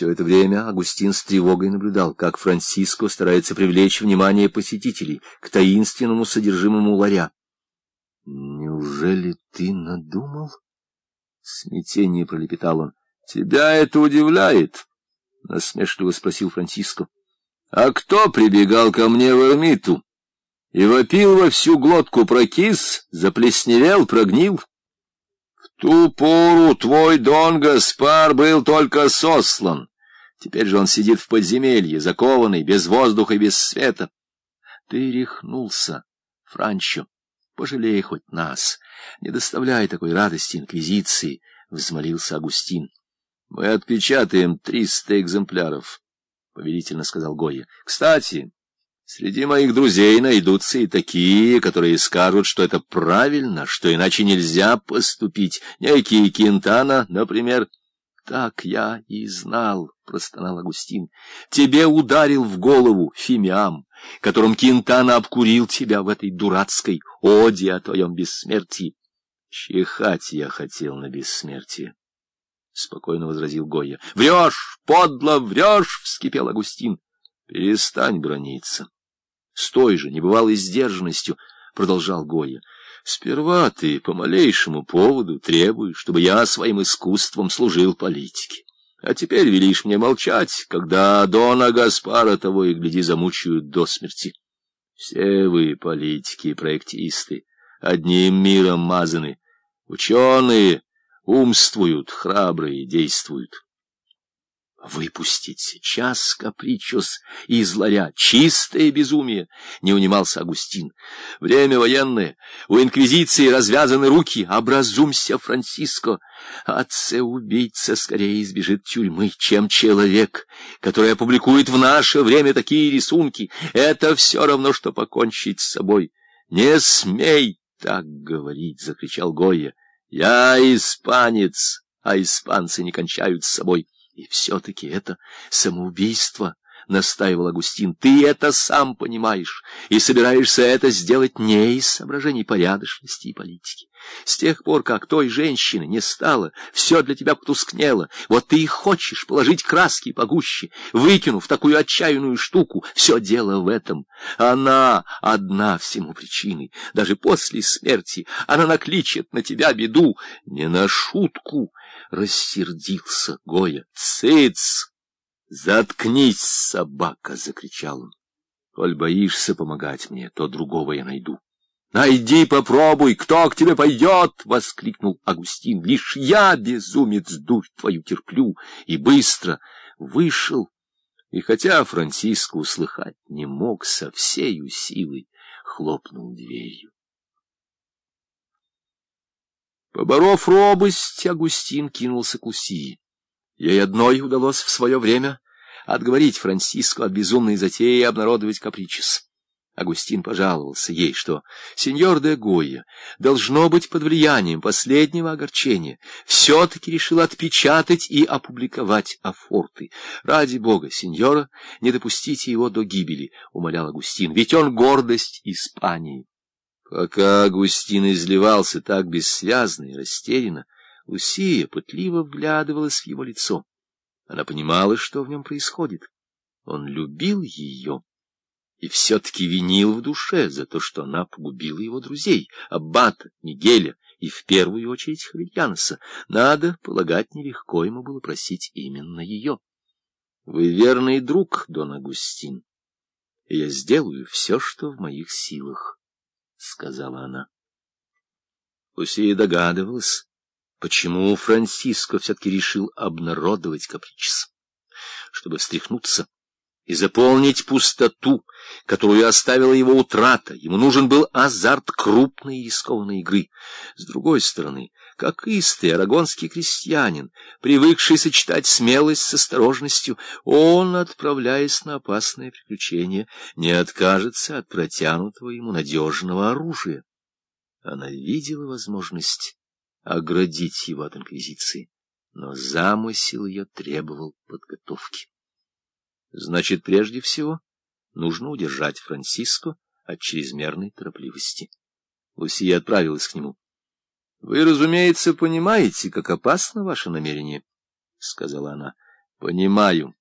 Все это время Агустин с тревогой наблюдал, как Франциско старается привлечь внимание посетителей к таинственному содержимому ларя. — Неужели ты надумал? — смятение пролепетал он. — Тебя это удивляет? — насмешливо спросил Франциско. — А кто прибегал ко мне в Эрмиту и вопил во всю глотку прокис, заплесневел, прогнил? В ту пору твой Дон Гаспар был только сослан. Теперь же он сидит в подземелье, закованный, без воздуха и без света. Ты рехнулся, Франчо. Пожалей хоть нас. Не доставляй такой радости инквизиции, — взмолился Агустин. — Мы отпечатаем триста экземпляров, — повелительно сказал Гойя. — Кстати, среди моих друзей найдутся и такие, которые скажут, что это правильно, что иначе нельзя поступить. Некий Кентана, например. — Так я и знал, — простонал Агустин. — Тебе ударил в голову Фимиам, которым Кентана обкурил тебя в этой дурацкой оде о твоем бессмертии. — Чихать я хотел на бессмертие, — спокойно возразил Гойя. — Врешь, подло врешь, — вскипел Агустин. — Перестань брониться. С той же небывалой сдержанностью продолжал Гойя. Сперва ты по малейшему поводу требуешь, чтобы я своим искусством служил политике. А теперь велишь мне молчать, когда Дона Гаспара того и гляди замучают до смерти. Все вы, политики и проектисты, одним миром мазаны. Ученые умствуют, храбрые действуют. Выпустить сейчас капричус из ларя. Чистое безумие, — не унимался Агустин. Время военное, у инквизиции развязаны руки. Образумся, Франциско. Отце-убийца скорее избежит тюрьмы, чем человек, который опубликует в наше время такие рисунки. Это все равно, что покончить с собой. Не смей так говорить, — закричал Гойя. Я испанец, а испанцы не кончают с собой. И все-таки это самоубийство, — настаивал Агустин. Ты это сам понимаешь и собираешься это сделать не из соображений порядочности и политики. С тех пор, как той женщины не стало, все для тебя потускнело. Вот ты и хочешь положить краски погуще, выкинув такую отчаянную штуку. Все дело в этом. Она одна всему причиной. Даже после смерти она накличет на тебя беду. Не на шутку, — рассердился Гоя. — Цыц! Заткнись, собака! — закричал он. — Коль боишься помогать мне, то другого я найду. — Найди, попробуй, кто к тебе пойдет! — воскликнул Агустин. — Лишь я, безумец, дурь твою терплю. И быстро вышел. И хотя Франциско услыхать не мог, со всею силой хлопнул дверью. Поборов робость, Агустин кинулся к Лусии. Ей одной удалось в свое время отговорить Франциско от безумной затеи обнародовать капричес. Агустин пожаловался ей, что сеньор де Гойя, должно быть под влиянием последнего огорчения, все-таки решил отпечатать и опубликовать афорты. Ради бога, сеньора, не допустите его до гибели, — умолял Агустин, — ведь он гордость Испании. Пока Агустин изливался так бессвязно и растерянно, Лусия пытливо вглядывалась в его лицо. Она понимала, что в нем происходит. Он любил ее и все-таки винил в душе за то, что она погубила его друзей, Аббата, Мигеля и в первую очередь Хавильяноса. Надо полагать, нелегко ему было просить именно ее. — Вы верный друг, Дон Агустин, я сделаю все, что в моих силах. — сказала она. Лусия догадывалась, почему Франциско все-таки решил обнародовать капричес. Чтобы встряхнуться и заполнить пустоту, которую оставила его утрата, ему нужен был азарт крупной и рискованной игры. С другой стороны, как истый арагонский крестьянин, привыкший сочетать смелость с осторожностью, он, отправляясь на опасное приключение, не откажется от протянутого ему надежного оружия. Она видела возможность оградить его от инквизиции, но замысел ее требовал подготовки. Значит, прежде всего, нужно удержать Франциско от чрезмерной торопливости. Лусия отправилась к нему. — Вы, разумеется, понимаете, как опасно ваше намерение, — сказала она. — Понимаю,